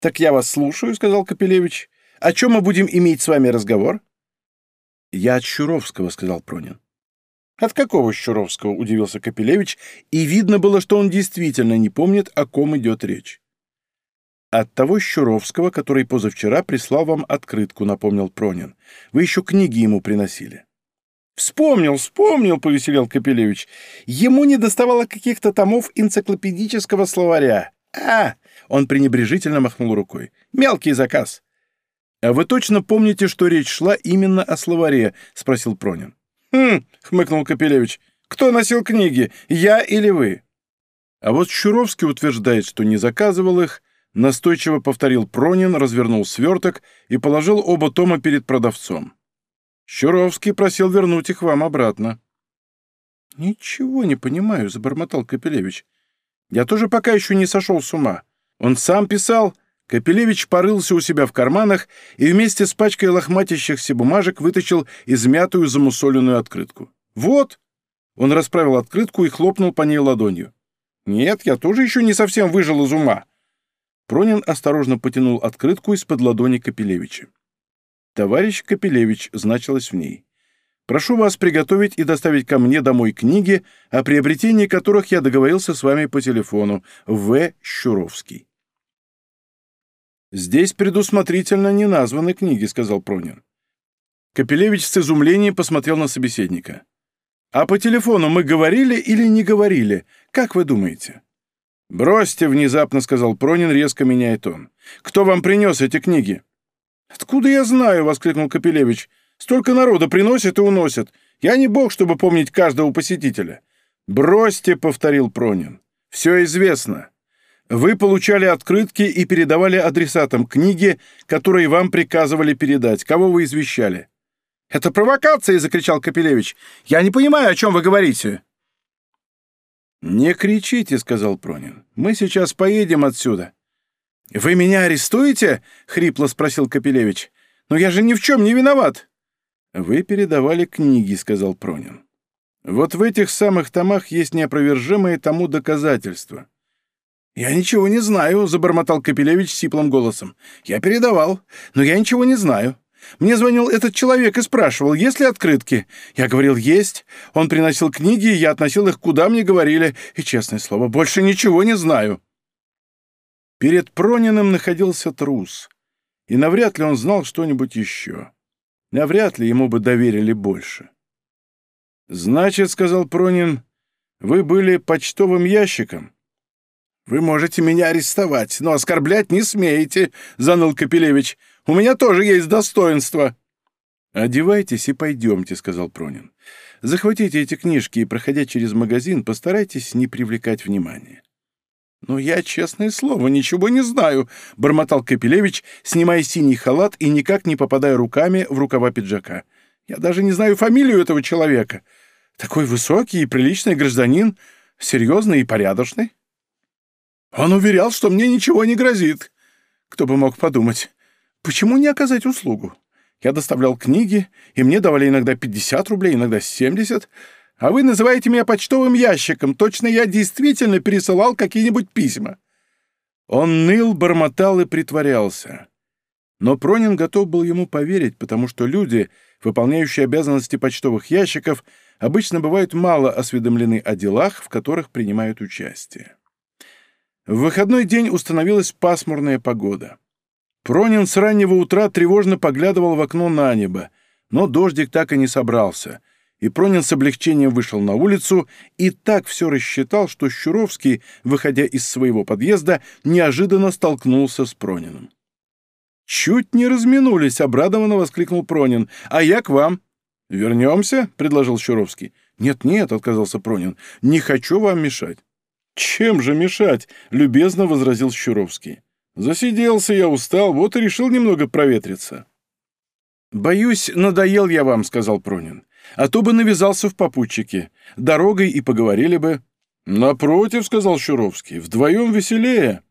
«Так я вас слушаю», — сказал Капелевич. «О чем мы будем иметь с вами разговор?» «Я от Щуровского», — сказал Пронин. «От какого Щуровского?» — удивился Капелевич, и видно было, что он действительно не помнит, о ком идет речь. «От того Щуровского, который позавчера прислал вам открытку», — напомнил Пронин. «Вы еще книги ему приносили». «Вспомнил, вспомнил», — повеселел Капелевич. «Ему не доставало каких-то томов энциклопедического словаря. А!» — он пренебрежительно махнул рукой. «Мелкий заказ». «А вы точно помните, что речь шла именно о словаре?» — спросил Пронин. «Хм!» — хмыкнул Капелевич. «Кто носил книги, я или вы?» А вот Щуровский утверждает, что не заказывал их, Настойчиво повторил Пронин, развернул сверток и положил оба тома перед продавцом. Щуровский просил вернуть их вам обратно. «Ничего не понимаю», — забормотал Капелевич. «Я тоже пока еще не сошел с ума. Он сам писал...» Капелевич порылся у себя в карманах и вместе с пачкой лохматящихся бумажек вытащил измятую замусоленную открытку. «Вот!» Он расправил открытку и хлопнул по ней ладонью. «Нет, я тоже еще не совсем выжил из ума. Пронин осторожно потянул открытку из-под ладони Капелевича. «Товарищ Капелевич» значилось в ней. «Прошу вас приготовить и доставить ко мне домой книги, о приобретении которых я договорился с вами по телефону. В. Щуровский». «Здесь предусмотрительно не названы книги», — сказал Пронин. Капелевич с изумлением посмотрел на собеседника. «А по телефону мы говорили или не говорили? Как вы думаете?» «Бросьте!» — внезапно сказал Пронин, резко меняя тон. «Кто вам принес эти книги?» «Откуда я знаю?» — воскликнул Капелевич. «Столько народа приносит и уносит. Я не бог, чтобы помнить каждого посетителя». «Бросьте!» — повторил Пронин. «Все известно. Вы получали открытки и передавали адресатам книги, которые вам приказывали передать. Кого вы извещали?» «Это провокация!» — закричал Капелевич. «Я не понимаю, о чем вы говорите». «Не кричите», — сказал Пронин. «Мы сейчас поедем отсюда». «Вы меня арестуете?» — хрипло спросил Капелевич. «Но я же ни в чем не виноват». «Вы передавали книги», — сказал Пронин. «Вот в этих самых томах есть неопровержимые тому доказательства». «Я ничего не знаю», — забормотал Капелевич сиплым голосом. «Я передавал, но я ничего не знаю. Мне звонил этот человек и спрашивал, есть ли открытки. Я говорил, есть. Он приносил книги, и я относил их куда мне говорили. И, честное слово, больше ничего не знаю. Перед Прониным находился трус, и навряд ли он знал что-нибудь еще. навряд ли ему бы доверили больше. «Значит, — сказал Пронин, — вы были почтовым ящиком?» «Вы можете меня арестовать, но оскорблять не смеете», — заныл Капелевич. «У меня тоже есть достоинство». «Одевайтесь и пойдемте», — сказал Пронин. «Захватите эти книжки и, проходя через магазин, постарайтесь не привлекать внимания». «Ну, я, честное слово, ничего не знаю», — бормотал Капелевич, снимая синий халат и никак не попадая руками в рукава пиджака. «Я даже не знаю фамилию этого человека. Такой высокий и приличный гражданин, серьезный и порядочный». «Он уверял, что мне ничего не грозит. Кто бы мог подумать. Почему не оказать услугу? Я доставлял книги, и мне давали иногда 50 рублей, иногда 70 а вы называете меня почтовым ящиком. Точно я действительно пересылал какие-нибудь письма». Он ныл, бормотал и притворялся. Но Пронин готов был ему поверить, потому что люди, выполняющие обязанности почтовых ящиков, обычно бывают мало осведомлены о делах, в которых принимают участие. В выходной день установилась пасмурная погода. Пронин с раннего утра тревожно поглядывал в окно на небо, но дождик так и не собрался, и Пронин с облегчением вышел на улицу и так все рассчитал, что Щуровский, выходя из своего подъезда, неожиданно столкнулся с Прониным. «Чуть не разминулись», — обрадованно воскликнул Пронин. «А я к вам». «Вернемся?» — предложил Щуровский. «Нет-нет», — отказался Пронин, — «не хочу вам мешать». «Чем же мешать?» — любезно возразил Щуровский. «Засиделся я, устал, вот и решил немного проветриться». «Боюсь, надоел я вам», — сказал Пронин а то бы навязался в попутчике. Дорогой и поговорили бы. «Напротив», — сказал Щуровский, — «вдвоем веселее».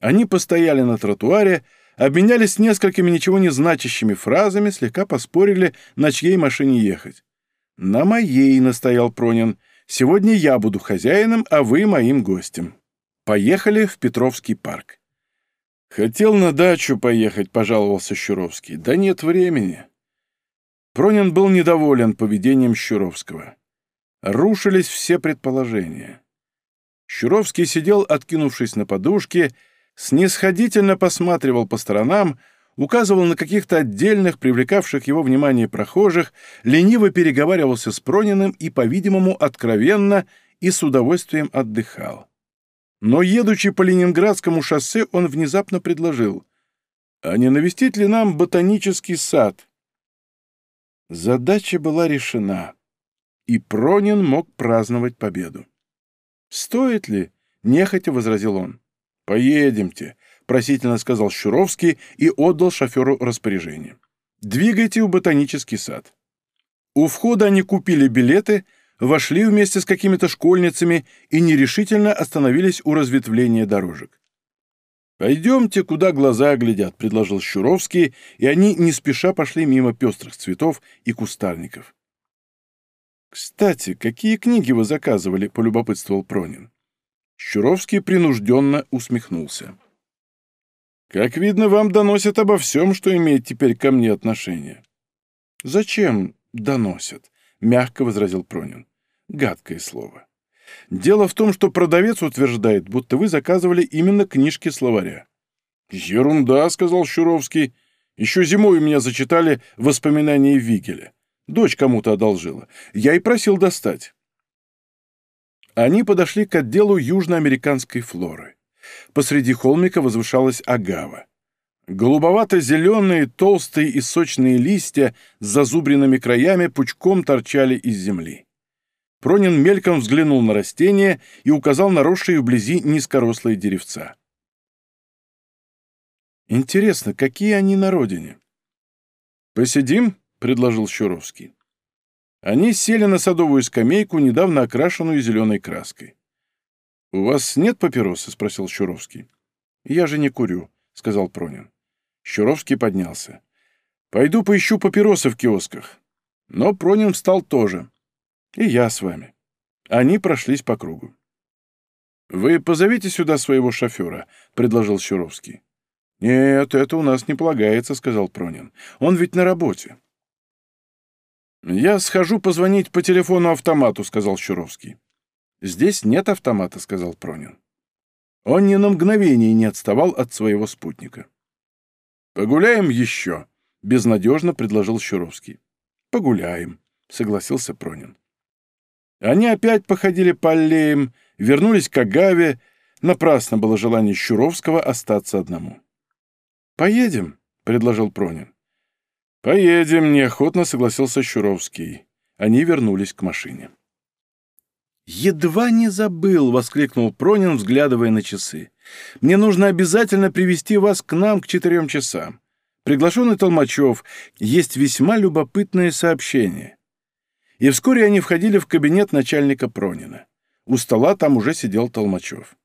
Они постояли на тротуаре, обменялись несколькими ничего не значащими фразами, слегка поспорили, на чьей машине ехать. «На моей», — настоял Пронин. «Сегодня я буду хозяином, а вы моим гостем». Поехали в Петровский парк. «Хотел на дачу поехать», — пожаловался Щуровский. «Да нет времени». Пронин был недоволен поведением Щуровского. Рушились все предположения. Щуровский сидел, откинувшись на подушке, снисходительно посматривал по сторонам, указывал на каких-то отдельных, привлекавших его внимание прохожих, лениво переговаривался с Прониным и, по-видимому, откровенно и с удовольствием отдыхал. Но, едучи по Ленинградскому шоссе, он внезапно предложил, «А не навестить ли нам ботанический сад?» Задача была решена, и Пронин мог праздновать победу. «Стоит ли?» — нехотя возразил он. «Поедемте», — просительно сказал Щуровский и отдал шоферу распоряжение. «Двигайте в ботанический сад». У входа они купили билеты, вошли вместе с какими-то школьницами и нерешительно остановились у разветвления дорожек. «Пойдемте, куда глаза глядят», — предложил Щуровский, и они не спеша пошли мимо пестрых цветов и кустарников. «Кстати, какие книги вы заказывали?» — полюбопытствовал Пронин. Щуровский принужденно усмехнулся. «Как видно, вам доносят обо всем, что имеет теперь ко мне отношение». «Зачем доносят?» — мягко возразил Пронин. «Гадкое слово. Дело в том, что продавец утверждает, будто вы заказывали именно книжки словаря. «Ерунда», — сказал Щуровский. «Еще зимой у меня зачитали воспоминания Вигеля. Дочь кому-то одолжила. Я и просил достать». Они подошли к отделу южноамериканской флоры. Посреди холмика возвышалась агава. Голубовато-зеленые, толстые и сочные листья с зазубренными краями пучком торчали из земли. Пронин мельком взглянул на растение и указал на росшие вблизи низкорослые деревца. «Интересно, какие они на родине?» «Посидим?» — предложил Щуровский. Они сели на садовую скамейку, недавно окрашенную зеленой краской. «У вас нет папиросы?» — спросил Щуровский. «Я же не курю», — сказал Пронин. Щуровский поднялся. «Пойду поищу папиросы в киосках». Но Пронин встал тоже. И я с вами. Они прошлись по кругу. «Вы позовите сюда своего шофера», — предложил Щуровский. «Нет, это у нас не полагается», — сказал Пронин. «Он ведь на работе». «Я схожу позвонить по телефону-автомату», — сказал Щуровский. «Здесь нет автомата», — сказал Пронин. Он ни на мгновение не отставал от своего спутника. «Погуляем еще», —— безнадежно предложил Щуровский. «Погуляем», — согласился Пронин. Они опять походили по аллеям, вернулись к Агаве. Напрасно было желание Щуровского остаться одному. «Поедем», — предложил Пронин. «Поедем», — неохотно согласился Щуровский. Они вернулись к машине. «Едва не забыл!» — воскликнул Пронин, взглядывая на часы. «Мне нужно обязательно привести вас к нам к четырем часам. Приглашенный Толмачев. Есть весьма любопытное сообщение». И вскоре они входили в кабинет начальника Пронина. У стола там уже сидел Толмачев.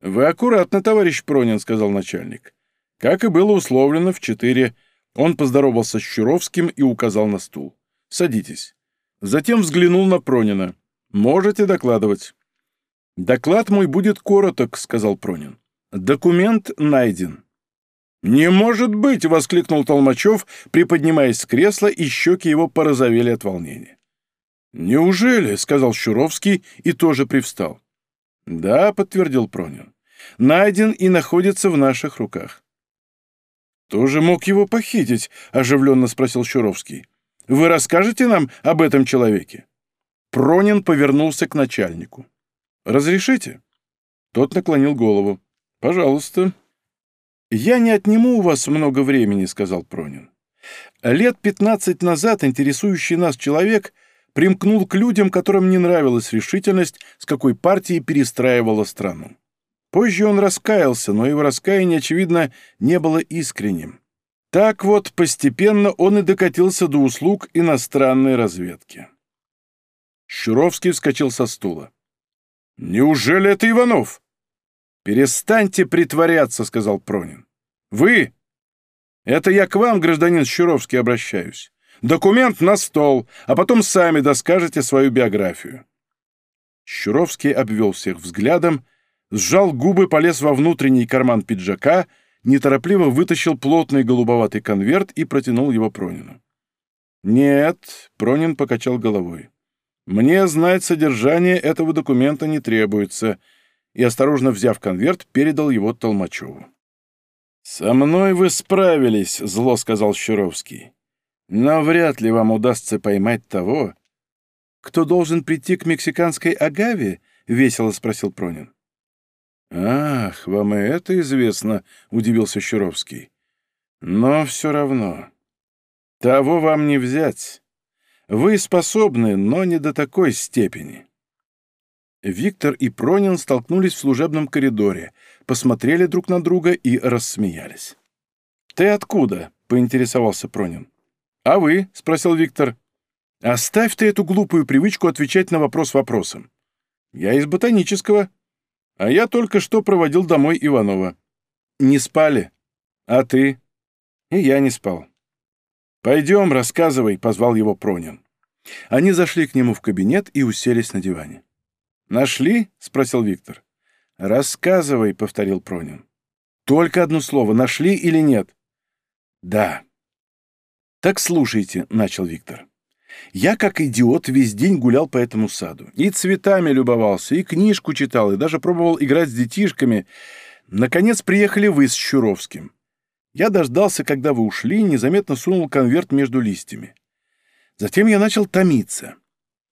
«Вы аккуратно, товарищ Пронин», — сказал начальник. Как и было условлено, в четыре. Он поздоровался с Щуровским и указал на стул. «Садитесь». Затем взглянул на Пронина. «Можете докладывать». «Доклад мой будет короток», — сказал Пронин. «Документ найден». «Не может быть!» — воскликнул Толмачев, приподнимаясь с кресла, и щеки его порозовели от волнения. «Неужели?» — сказал Щуровский и тоже привстал. «Да», — подтвердил Пронин. «Найден и находится в наших руках». «Кто же мог его похитить?» — оживленно спросил Щуровский. «Вы расскажете нам об этом человеке?» Пронин повернулся к начальнику. «Разрешите?» Тот наклонил голову. «Пожалуйста». «Я не отниму у вас много времени», — сказал Пронин. «Лет пятнадцать назад интересующий нас человек примкнул к людям, которым не нравилась решительность, с какой партия перестраивала страну. Позже он раскаялся, но его раскаяние, очевидно, не было искренним. Так вот, постепенно он и докатился до услуг иностранной разведки. Щуровский вскочил со стула. «Неужели это Иванов?» «Перестаньте притворяться», — сказал Пронин. «Вы? Это я к вам, гражданин Щуровский, обращаюсь. Документ на стол, а потом сами доскажете свою биографию». Щуровский обвел всех взглядом, сжал губы, полез во внутренний карман пиджака, неторопливо вытащил плотный голубоватый конверт и протянул его Пронину. «Нет», — Пронин покачал головой. «Мне знать содержание этого документа не требуется», и, осторожно взяв конверт, передал его Толмачеву. «Со мной вы справились», — зло сказал Щуровский. «Но вряд ли вам удастся поймать того, кто должен прийти к мексиканской Агаве?» — весело спросил Пронин. «Ах, вам и это известно», — удивился Щуровский. «Но все равно. Того вам не взять. Вы способны, но не до такой степени». Виктор и Пронин столкнулись в служебном коридоре, посмотрели друг на друга и рассмеялись. «Ты откуда?» — поинтересовался Пронин. «А вы?» — спросил Виктор. «Оставь ты эту глупую привычку отвечать на вопрос вопросом. Я из ботанического, а я только что проводил домой Иванова. Не спали? А ты?» «И я не спал». «Пойдем, рассказывай», — позвал его Пронин. Они зашли к нему в кабинет и уселись на диване. «Нашли?» — спросил Виктор. «Рассказывай», — повторил Пронин. «Только одно слово. Нашли или нет?» «Да». «Так слушайте», — начал Виктор. «Я, как идиот, весь день гулял по этому саду. И цветами любовался, и книжку читал, и даже пробовал играть с детишками. Наконец приехали вы с Щуровским. Я дождался, когда вы ушли, и незаметно сунул конверт между листьями. Затем я начал томиться.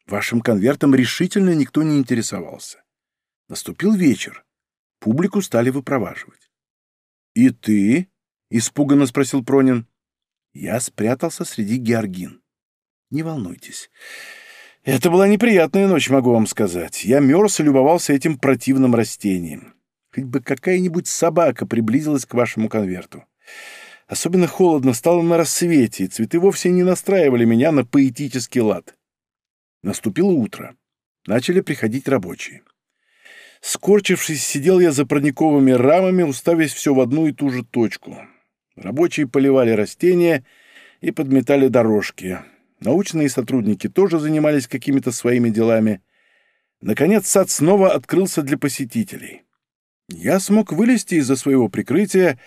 Вашим конвертом решительно никто не интересовался. Наступил вечер. Публику стали выпроваживать. «И ты?» — испуганно спросил Пронин. Я спрятался среди георгин. Не волнуйтесь. Это была неприятная ночь, могу вам сказать. Я мерз и любовался этим противным растением. Хоть бы какая-нибудь собака приблизилась к вашему конверту. Особенно холодно стало на рассвете, и цветы вовсе не настраивали меня на поэтический лад. Наступило утро. Начали приходить рабочие. Скорчившись, сидел я за парниковыми рамами, уставясь все в одну и ту же точку. Рабочие поливали растения и подметали дорожки. Научные сотрудники тоже занимались какими-то своими делами. Наконец сад снова открылся для посетителей. Я смог вылезти из-за своего прикрытия,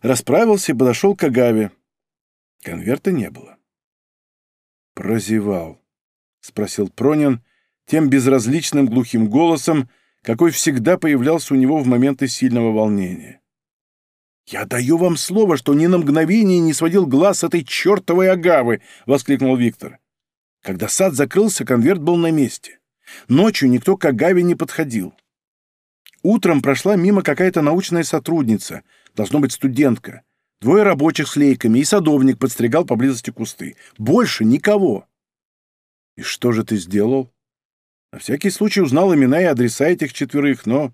расправился и подошел к Агаве. Конверта не было. Прозевал. — спросил Пронин тем безразличным глухим голосом, какой всегда появлялся у него в моменты сильного волнения. «Я даю вам слово, что ни на мгновение не сводил глаз с этой чертовой агавы!» — воскликнул Виктор. Когда сад закрылся, конверт был на месте. Ночью никто к агаве не подходил. Утром прошла мимо какая-то научная сотрудница, должно быть студентка. Двое рабочих с лейками и садовник подстригал поблизости кусты. Больше никого. И что же ты сделал? На всякий случай узнал имена и адреса этих четверых, но...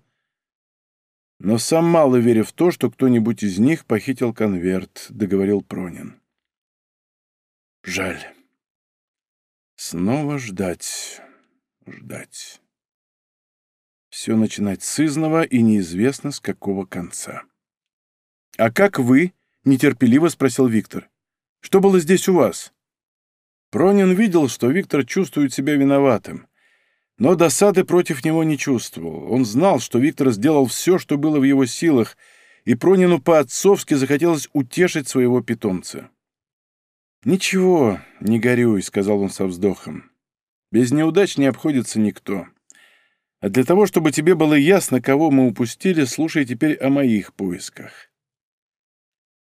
Но сам мало веря в то, что кто-нибудь из них похитил конверт, — договорил Пронин. Жаль. Снова ждать, ждать. Все начинать с изного и неизвестно с какого конца. «А как вы?» — нетерпеливо спросил Виктор. «Что было здесь у вас?» Пронин видел, что Виктор чувствует себя виноватым, но досады против него не чувствовал. Он знал, что Виктор сделал все, что было в его силах, и Пронину по-отцовски захотелось утешить своего питомца. «Ничего, не горюй», — сказал он со вздохом. «Без неудач не обходится никто. А для того, чтобы тебе было ясно, кого мы упустили, слушай теперь о моих поисках.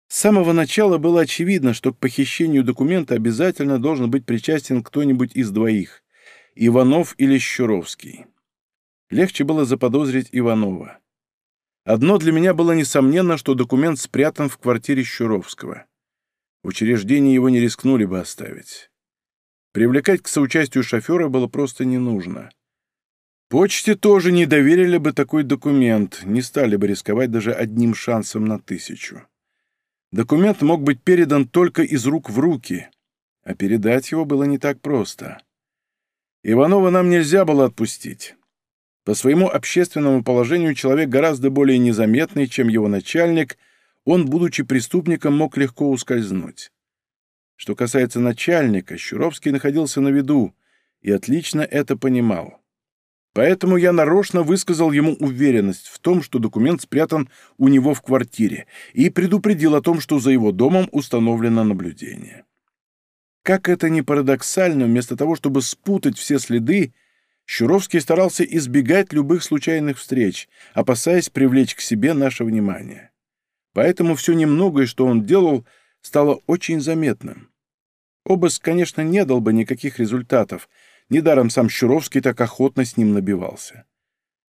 С самого начала было очевидно, что к похищению документа обязательно должен быть причастен кто-нибудь из двоих — Иванов или Щуровский. Легче было заподозрить Иванова. Одно для меня было несомненно, что документ спрятан в квартире Щуровского. В учреждении его не рискнули бы оставить. Привлекать к соучастию шофера было просто не нужно. Почте тоже не доверили бы такой документ, не стали бы рисковать даже одним шансом на тысячу. Документ мог быть передан только из рук в руки, а передать его было не так просто. Иванова нам нельзя было отпустить. По своему общественному положению человек гораздо более незаметный, чем его начальник, он, будучи преступником, мог легко ускользнуть. Что касается начальника, Щуровский находился на виду и отлично это понимал. Поэтому я нарочно высказал ему уверенность в том, что документ спрятан у него в квартире, и предупредил о том, что за его домом установлено наблюдение. Как это ни парадоксально, вместо того, чтобы спутать все следы, Щуровский старался избегать любых случайных встреч, опасаясь привлечь к себе наше внимание. Поэтому все немногое, что он делал, стало очень заметным. Обыск, конечно, не дал бы никаких результатов — Недаром сам Щуровский так охотно с ним набивался.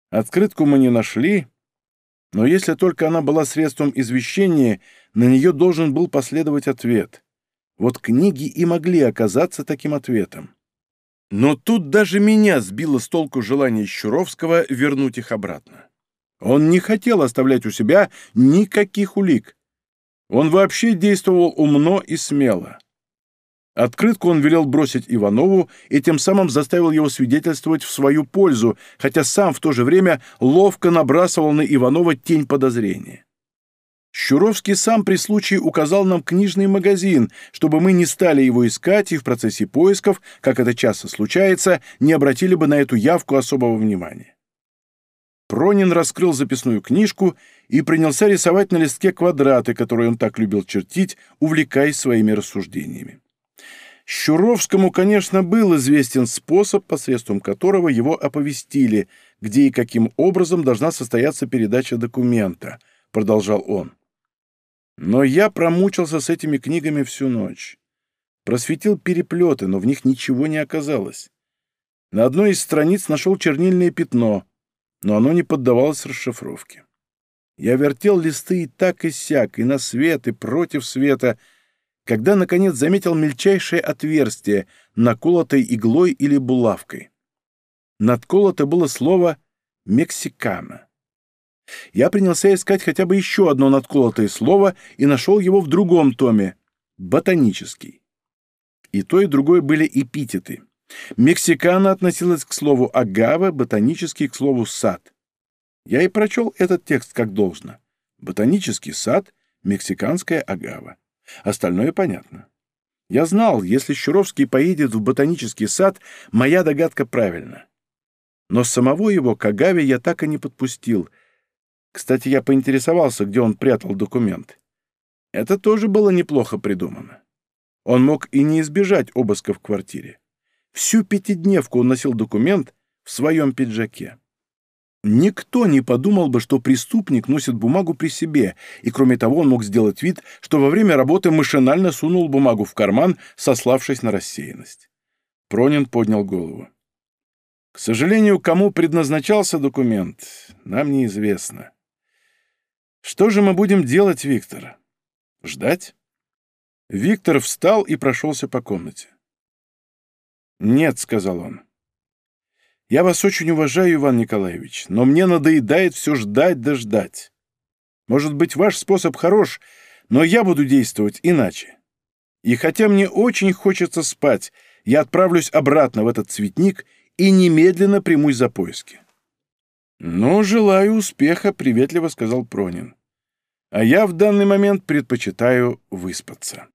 Открытку мы не нашли, но если только она была средством извещения, на нее должен был последовать ответ. Вот книги и могли оказаться таким ответом. Но тут даже меня сбило с толку желание Щуровского вернуть их обратно. Он не хотел оставлять у себя никаких улик. Он вообще действовал умно и смело. Открытку он велел бросить Иванову и тем самым заставил его свидетельствовать в свою пользу, хотя сам в то же время ловко набрасывал на Иванова тень подозрения. Щуровский сам при случае указал нам книжный магазин, чтобы мы не стали его искать и в процессе поисков, как это часто случается, не обратили бы на эту явку особого внимания. Пронин раскрыл записную книжку и принялся рисовать на листке квадраты, которые он так любил чертить, увлекаясь своими рассуждениями. Щуровскому, конечно, был известен способ, посредством которого его оповестили, где и каким образом должна состояться передача документа, продолжал он. Но я промучился с этими книгами всю ночь. Просветил переплеты, но в них ничего не оказалось. На одной из страниц нашел чернильное пятно, но оно не поддавалось расшифровке. Я вертел листы и так и сяк, и на свет, и против света — когда, наконец, заметил мельчайшее отверстие, наколотой иглой или булавкой. Надколото было слово «мексикано». Я принялся искать хотя бы еще одно надколотое слово и нашел его в другом томе — ботанический. И то, и другое были эпитеты. Мексикано относилось к слову агава, ботанический — к слову сад. Я и прочел этот текст как должно. Ботанический сад, мексиканская агава. Остальное понятно. Я знал, если Щуровский поедет в ботанический сад, моя догадка правильна. Но самого его к Агаве я так и не подпустил. Кстати, я поинтересовался, где он прятал документ. Это тоже было неплохо придумано. Он мог и не избежать обыска в квартире. Всю пятидневку он носил документ в своем пиджаке. Никто не подумал бы, что преступник носит бумагу при себе, и кроме того он мог сделать вид, что во время работы машинально сунул бумагу в карман, сославшись на рассеянность. Пронин поднял голову. К сожалению, кому предназначался документ, нам неизвестно. Что же мы будем делать, Виктор? Ждать? Виктор встал и прошелся по комнате. «Нет», — сказал он. «Я вас очень уважаю, Иван Николаевич, но мне надоедает все ждать да ждать. Может быть, ваш способ хорош, но я буду действовать иначе. И хотя мне очень хочется спать, я отправлюсь обратно в этот цветник и немедленно примусь за поиски». «Ну, желаю успеха», — приветливо сказал Пронин. «А я в данный момент предпочитаю выспаться».